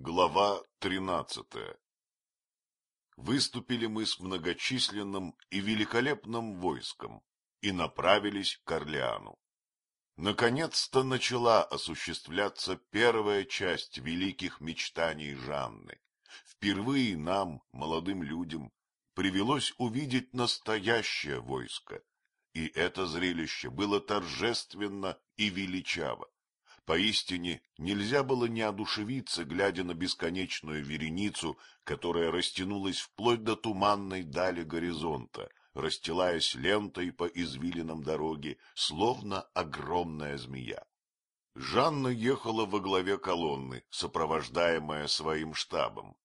Глава тринадцатая Выступили мы с многочисленным и великолепным войском и направились к Орлеану. Наконец-то начала осуществляться первая часть великих мечтаний Жанны. Впервые нам, молодым людям, привелось увидеть настоящее войско, и это зрелище было торжественно и величаво. Поистине нельзя было не одушевиться, глядя на бесконечную вереницу, которая растянулась вплоть до туманной дали горизонта, расстилаясь лентой по извилинам дороги, словно огромная змея. Жанна ехала во главе колонны, сопровождаемая своим штабом.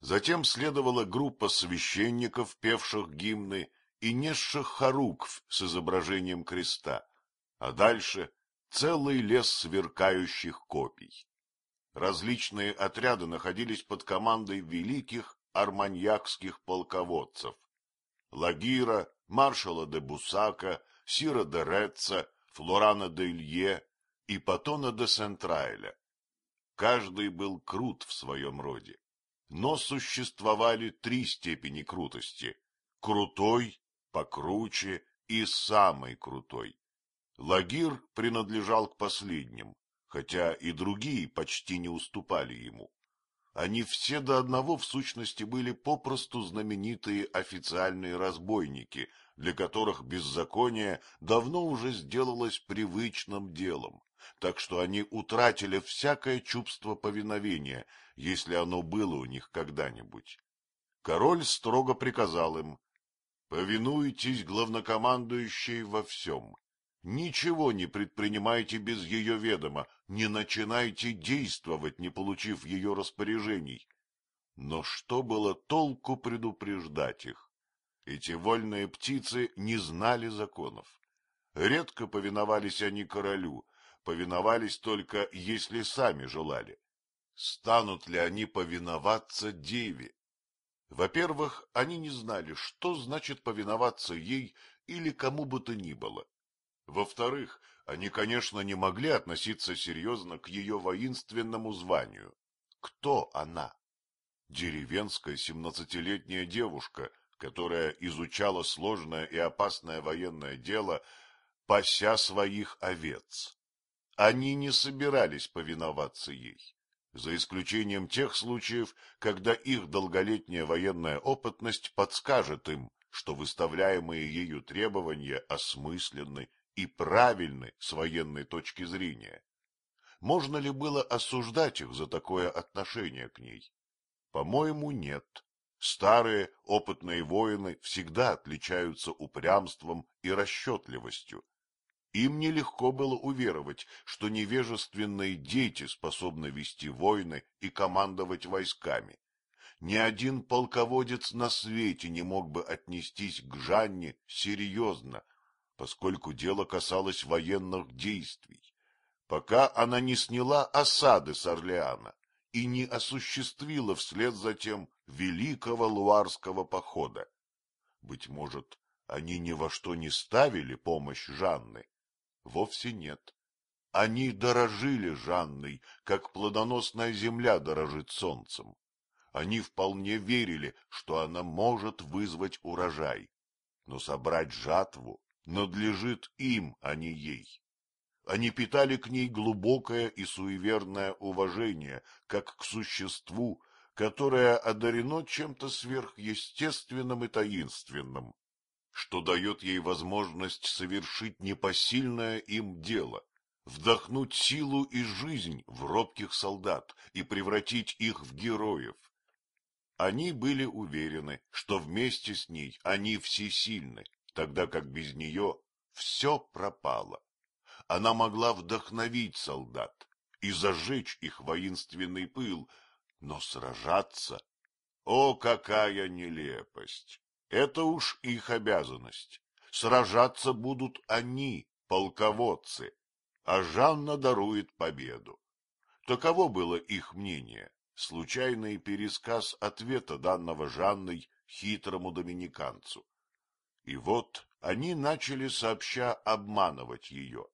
Затем следовала группа священников, певших гимны, и несших хорукв с изображением креста, а дальше целый лес сверкающих копий. Различные отряды находились под командой великих арманьякских полководцев. Лагира, маршала де Бусака, Сира де Реца, Флорана де Илье и Патона де Сентрайля. Каждый был крут в своем роде, но существовали три степени крутости — крутой, покруче и самый крутой. Лагир принадлежал к последним, хотя и другие почти не уступали ему. Они все до одного в сущности были попросту знаменитые официальные разбойники, для которых беззаконие давно уже сделалось привычным делом, так что они утратили всякое чувство повиновения, если оно было у них когда-нибудь. Король строго приказал им Повинуйтесь главнокомандующей во всем. Ничего не предпринимайте без ее ведома, не начинайте действовать, не получив ее распоряжений. Но что было толку предупреждать их? Эти вольные птицы не знали законов. Редко повиновались они королю, повиновались только, если сами желали. Станут ли они повиноваться деве? Во-первых, они не знали, что значит повиноваться ей или кому бы то ни было. Во-вторых, они, конечно, не могли относиться серьезно к ее воинственному званию. Кто она? Деревенская семнадцатилетняя девушка, которая изучала сложное и опасное военное дело, пася своих овец. Они не собирались повиноваться ей за исключением тех случаев, когда их долголетняя военная опытность подскажет им, что выставляемые ею требования осмысленны и правильны с военной точки зрения. Можно ли было осуждать их за такое отношение к ней? По-моему, нет. Старые опытные воины всегда отличаются упрямством и расчетливостью, им нелегко было уверовать, что невежественные дети способны вести войны и командовать войсками. Ни один полководец на свете не мог бы отнестись к Жанне серьезно, поскольку дело касалось военных действий, пока она не сняла осады с Орлеана и не осуществила вслед за тем великого луарского похода. Быть может, они ни во что не ставили помощь Жанны, Вовсе нет. Они дорожили Жанной, как плодоносная земля дорожит солнцем. Они вполне верили, что она может вызвать урожай. Но собрать жатву надлежит им, а не ей. Они питали к ней глубокое и суеверное уважение, как к существу, которое одарено чем-то сверхъестественным и таинственным, что дает ей возможность совершить непосильное им дело, вдохнуть силу и жизнь в робких солдат и превратить их в героев. Они были уверены, что вместе с ней они всесильны, тогда как без нее все пропало. Она могла вдохновить солдат и зажечь их воинственный пыл, но сражаться... О, какая нелепость! Это уж их обязанность. Сражаться будут они, полководцы, а Жанна дарует победу. Таково было их мнение, случайный пересказ ответа данного Жанной хитрому доминиканцу. И вот они начали сообща обманывать ее.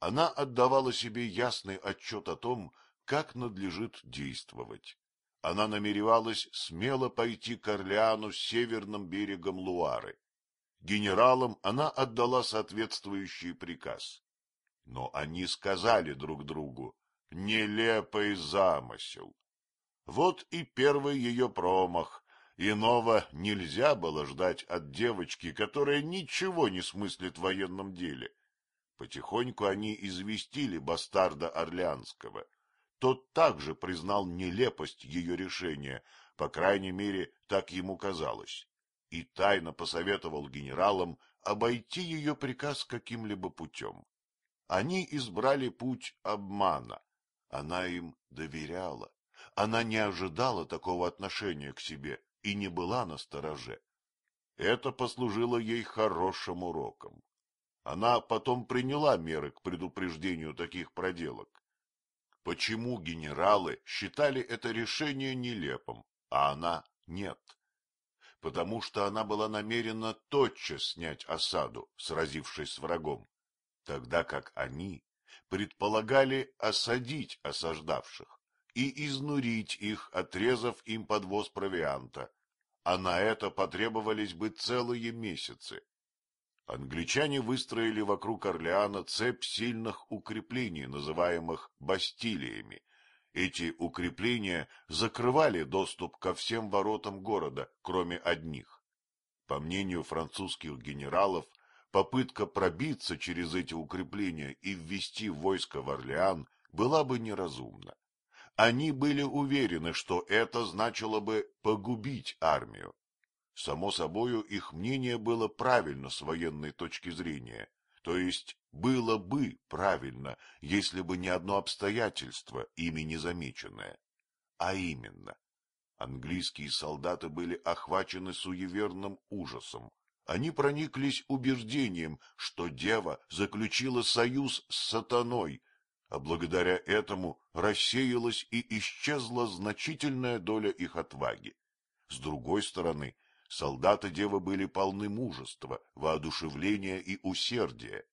Она отдавала себе ясный отчет о том, как надлежит действовать. Она намеревалась смело пойти к Орлеану с северным берегом Луары. Генералам она отдала соответствующий приказ. Но они сказали друг другу «нелепый замысел». Вот и первый ее промах. Иного нельзя было ждать от девочки, которая ничего не смыслит в военном деле. Потихоньку они известили бастарда Орлеанского. Тот также признал нелепость ее решения, по крайней мере, так ему казалось, и тайно посоветовал генералам обойти ее приказ каким-либо путем. Они избрали путь обмана. Она им доверяла. Она не ожидала такого отношения к себе и не была на стороже. Это послужило ей хорошим уроком. Она потом приняла меры к предупреждению таких проделок. Почему генералы считали это решение нелепым, а она нет? Потому что она была намерена тотчас снять осаду, сразившись с врагом, тогда как они предполагали осадить осаждавших и изнурить их, отрезав им подвоз провианта, а на это потребовались бы целые месяцы. Англичане выстроили вокруг Орлеана цепь сильных укреплений, называемых бастилиями. Эти укрепления закрывали доступ ко всем воротам города, кроме одних. По мнению французских генералов, попытка пробиться через эти укрепления и ввести войско в Орлеан была бы неразумна. Они были уверены, что это значило бы погубить армию. Само собою, их мнение было правильно с военной точки зрения, то есть было бы правильно, если бы не одно обстоятельство, ими не замеченное. А именно, английские солдаты были охвачены суеверным ужасом. Они прониклись убеждением, что дева заключила союз с сатаной, а благодаря этому рассеялась и исчезла значительная доля их отваги. С другой стороны, Солдаты девы были полны мужества, воодушевления и усердия.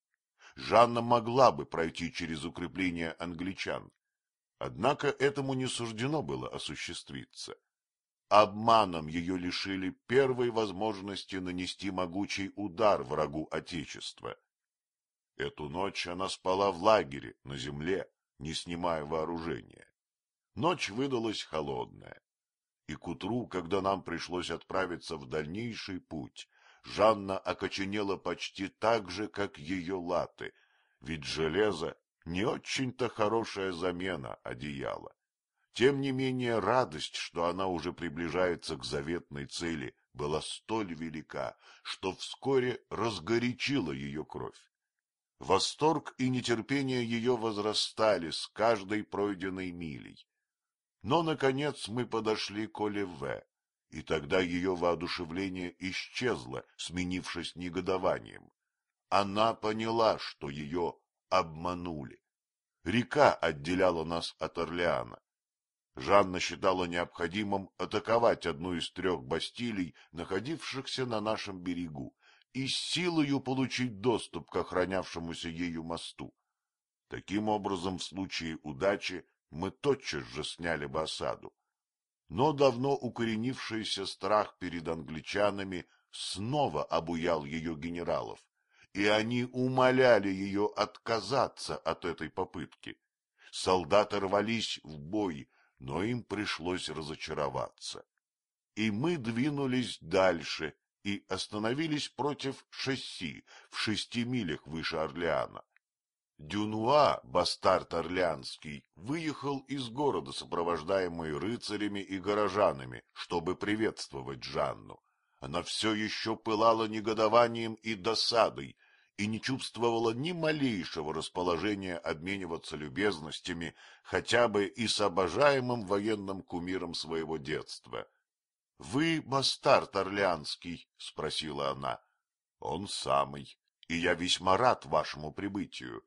Жанна могла бы пройти через укрепление англичан. Однако этому не суждено было осуществиться. Обманом ее лишили первой возможности нанести могучий удар врагу Отечества. Эту ночь она спала в лагере, на земле, не снимая вооружения. Ночь выдалась холодная и к утру, когда нам пришлось отправиться в дальнейший путь, Жанна окоченела почти так же, как ее латы, ведь железо не очень-то хорошая замена одеяла. Тем не менее, радость, что она уже приближается к заветной цели, была столь велика, что вскоре разгорячила ее кровь. Восторг и нетерпение ее возрастали с каждой пройденной милей. Но, наконец, мы подошли к Оливе, и тогда ее воодушевление исчезло, сменившись негодованием. Она поняла, что ее обманули. Река отделяла нас от Орлеана. Жанна считала необходимым атаковать одну из трех бастилий, находившихся на нашем берегу, и силою получить доступ к охранявшемуся ею мосту. Таким образом, в случае удачи мы тотчас же сняли бы осаду. Но давно укоренившийся страх перед англичанами снова обуял ее генералов, и они умоляли ее отказаться от этой попытки. Солдаты рвались в бой, но им пришлось разочароваться. И мы двинулись дальше и остановились против шасси в шести милях выше Орлеана. Дюнуа, бастард Орлеанский, выехал из города, сопровождаемый рыцарями и горожанами, чтобы приветствовать Жанну. Она все еще пылала негодованием и досадой и не чувствовала ни малейшего расположения обмениваться любезностями хотя бы и с обожаемым военным кумиром своего детства. — Вы бастард Орлеанский? — спросила она. — Он самый, и я весьма рад вашему прибытию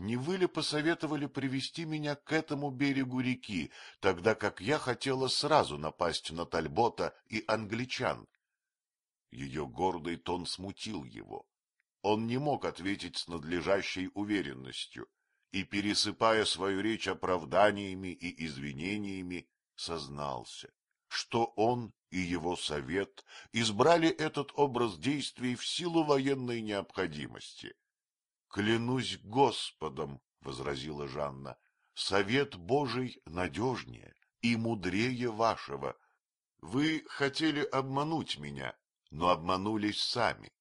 не вы ли посоветовали привести меня к этому берегу реки, тогда как я хотела сразу напасть на Тальбота и англичан? Ее гордый тон смутил его. Он не мог ответить с надлежащей уверенностью, и, пересыпая свою речь оправданиями и извинениями, сознался, что он и его совет избрали этот образ действий в силу военной необходимости. — Клянусь Господом, — возразила Жанна, — совет Божий надежнее и мудрее вашего. Вы хотели обмануть меня, но обманулись сами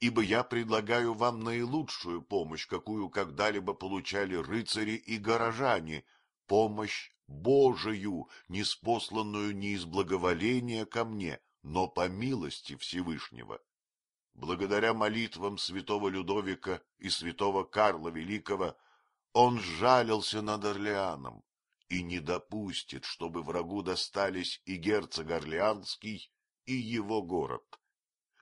ибо я предлагаю вам наилучшую помощь, какую когда-либо получали рыцари и горожане, помощь Божию, неспосланную не из благоволения ко мне, но по милости Всевышнего. Благодаря молитвам святого Людовика и святого Карла Великого он жалился над Орлеаном и не допустит, чтобы врагу достались и герцог Орлеанский, и его город.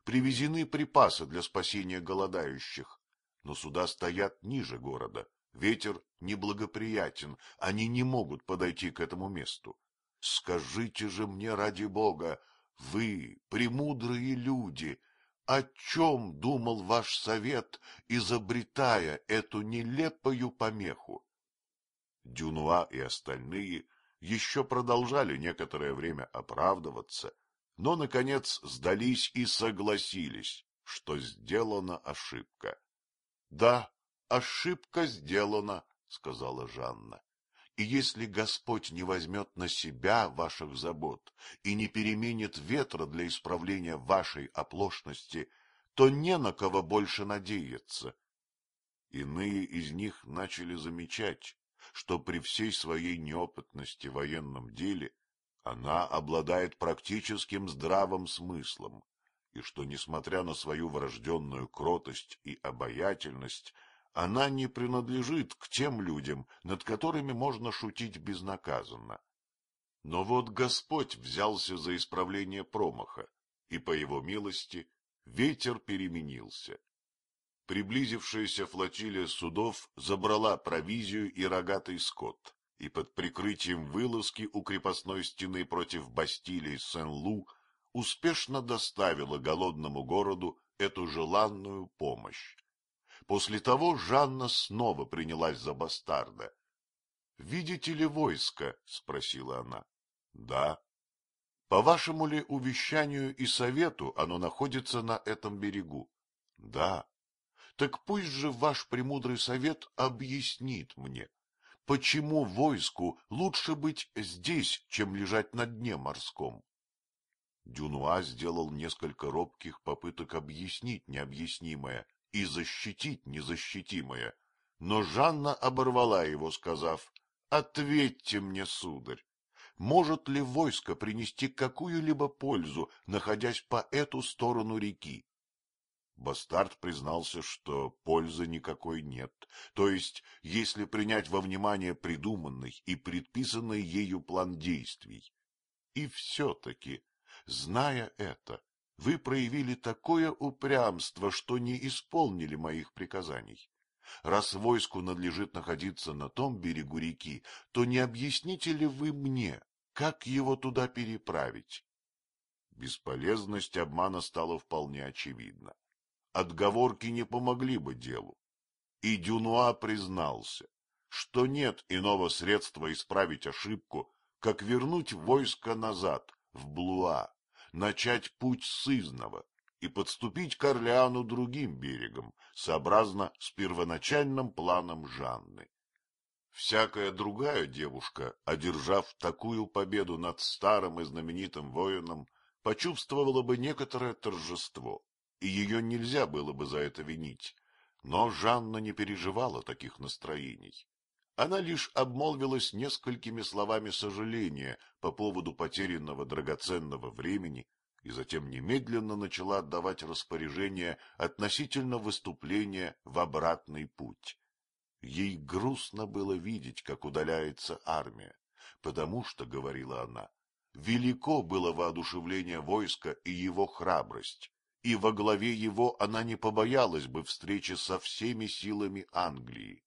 Привезены припасы для спасения голодающих, но суда стоят ниже города. Ветер неблагоприятен, они не могут подойти к этому месту. Скажите же мне ради Бога, вы, премудрые люди, о чем думал ваш совет, изобретая эту нелепую помеху? Дюнуа и остальные еще продолжали некоторое время оправдываться, но, наконец, сдались и согласились, что сделана ошибка. — Да, ошибка сделана, — сказала Жанна. — И если Господь не возьмет на себя ваших забот и не переменит ветра для исправления вашей оплошности, то не на кого больше надеяться. Иные из них начали замечать, что при всей своей неопытности в военном деле она обладает практическим здравым смыслом, и что, несмотря на свою врожденную кротость и обаятельность, она не принадлежит к тем людям, над которыми можно шутить безнаказанно. Но вот Господь взялся за исправление промаха, и, по его милости, ветер переменился. Приблизившаяся флотилия судов забрала провизию и рогатый скот, и под прикрытием вылазки у крепостной стены против Бастилии Сен-Лу успешно доставила голодному городу эту желанную помощь. После того Жанна снова принялась за бастарда. — Видите ли войско? — спросила она. — Да. — По вашему ли увещанию и совету оно находится на этом берегу? — Да. — Так пусть же ваш премудрый совет объяснит мне, Почему войску лучше быть здесь, чем лежать на дне морском? Дюнуа сделал несколько робких попыток объяснить необъяснимое и защитить незащитимое, но Жанна оборвала его, сказав, — Ответьте мне, сударь, может ли войско принести какую-либо пользу, находясь по эту сторону реки? Бастард признался, что пользы никакой нет, то есть, если принять во внимание придуманный и предписанный ею план действий. И все-таки, зная это, вы проявили такое упрямство, что не исполнили моих приказаний. Раз войску надлежит находиться на том берегу реки, то не объясните ли вы мне, как его туда переправить? Бесполезность обмана стала вполне очевидна отговорки не помогли бы делу. И Дюнуа признался, что нет иного средства исправить ошибку, как вернуть войско назад, в Блуа, начать путь с Изного и подступить к Орлеану другим берегом, сообразно с первоначальным планом Жанны. Всякая другая девушка, одержав такую победу над старым и знаменитым воином, почувствовала бы некоторое торжество и ее нельзя было бы за это винить. Но Жанна не переживала таких настроений. Она лишь обмолвилась несколькими словами сожаления по поводу потерянного драгоценного времени и затем немедленно начала отдавать распоряжения относительно выступления в обратный путь. Ей грустно было видеть, как удаляется армия, потому что, — говорила она, — велико было воодушевление войска и его храбрость, и во главе его она не побоялась бы встречи со всеми силами Англии.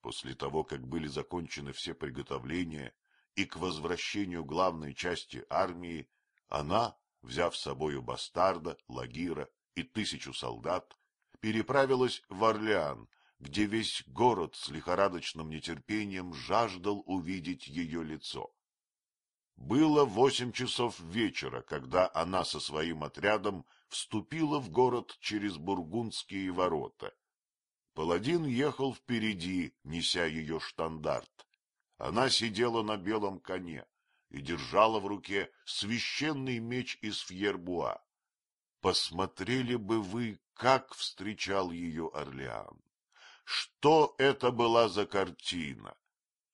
После того, как были закончены все приготовления и к возвращению главной части армии, она, взяв с собою бастарда, лагира и тысячу солдат, переправилась в Орлеан, где весь город с лихорадочным нетерпением жаждал увидеть ее лицо. Было восемь часов вечера, когда она со своим отрядом вступила в город через Бургундские ворота. Паладин ехал впереди, неся ее штандарт. Она сидела на белом коне и держала в руке священный меч из Фьербуа. Посмотрели бы вы, как встречал ее Орлеан. Что это была за картина?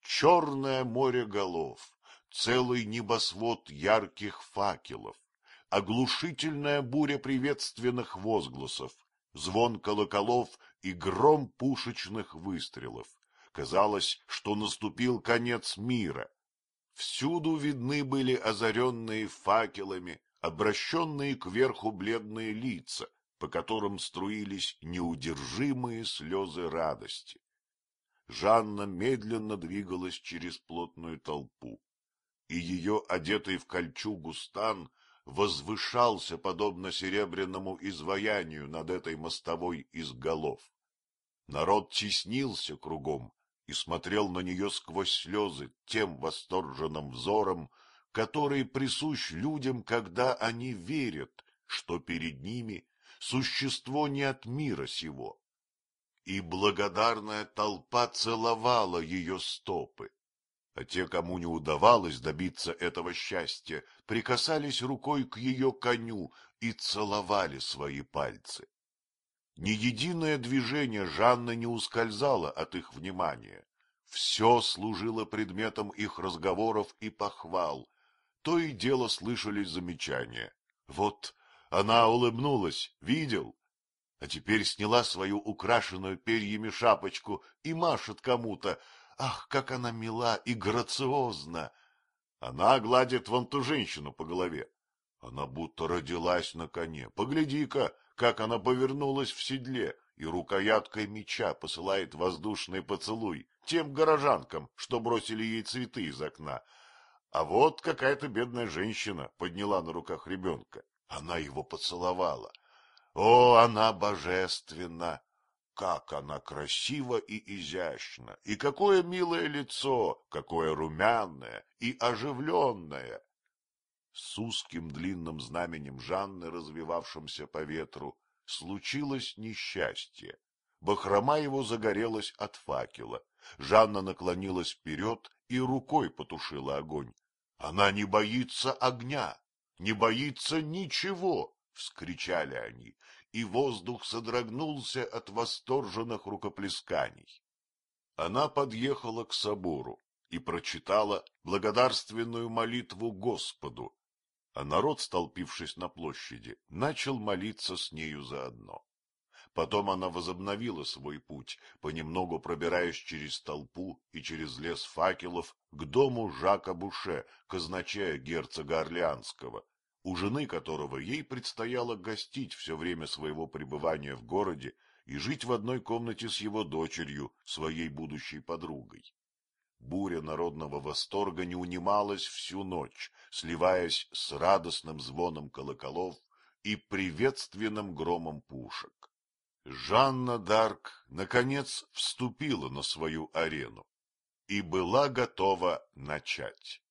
Черное море голов, целый небосвод ярких факелов, оглушительная буря приветственных возгласов, звон колоколов и гром пушечных выстрелов. Казалось, что наступил конец мира. Всюду видны были озаренные факелами, обращенные кверху бледные лица, по которым струились неудержимые слезы радости. Жанна медленно двигалась через плотную толпу и ее, одетый в кольчугу стан, возвышался, подобно серебряному изваянию над этой мостовой из голов. Народ теснился кругом и смотрел на нее сквозь слезы тем восторженным взором, который присущ людям, когда они верят, что перед ними существо не от мира сего. И благодарная толпа целовала ее стопы, а те, кому не удавалось добиться этого счастья, прикасались рукой к ее коню и целовали свои пальцы. Ни единое движение Жанны не ускользало от их внимания. Все служило предметом их разговоров и похвал. То и дело слышались замечания. Вот она улыбнулась, видел? А теперь сняла свою украшенную перьями шапочку и машет кому-то, Ах, как она мила и грациозна! Она гладит вон ту женщину по голове. Она будто родилась на коне. Погляди-ка, как она повернулась в седле и рукояткой меча посылает воздушный поцелуй тем горожанкам, что бросили ей цветы из окна. А вот какая-то бедная женщина подняла на руках ребенка. Она его поцеловала. О, она божественна! Как она красива и изящна, и какое милое лицо, какое румяное и оживленное! С узким длинным знаменем Жанны, развивавшимся по ветру, случилось несчастье. Бахрома его загорелась от факела. Жанна наклонилась вперед и рукой потушила огонь. Она не боится огня, не боится ничего, — вскричали они, и воздух содрогнулся от восторженных рукоплесканий. Она подъехала к собору и прочитала благодарственную молитву Господу, а народ, столпившись на площади, начал молиться с нею заодно. Потом она возобновила свой путь, понемногу пробираясь через толпу и через лес факелов к дому Жака Буше, казначея герцога Орлеанского, у жены которого ей предстояло гостить все время своего пребывания в городе и жить в одной комнате с его дочерью, своей будущей подругой. Буря народного восторга не унималась всю ночь, сливаясь с радостным звоном колоколов и приветственным громом пушек. Жанна Дарк, наконец, вступила на свою арену и была готова начать.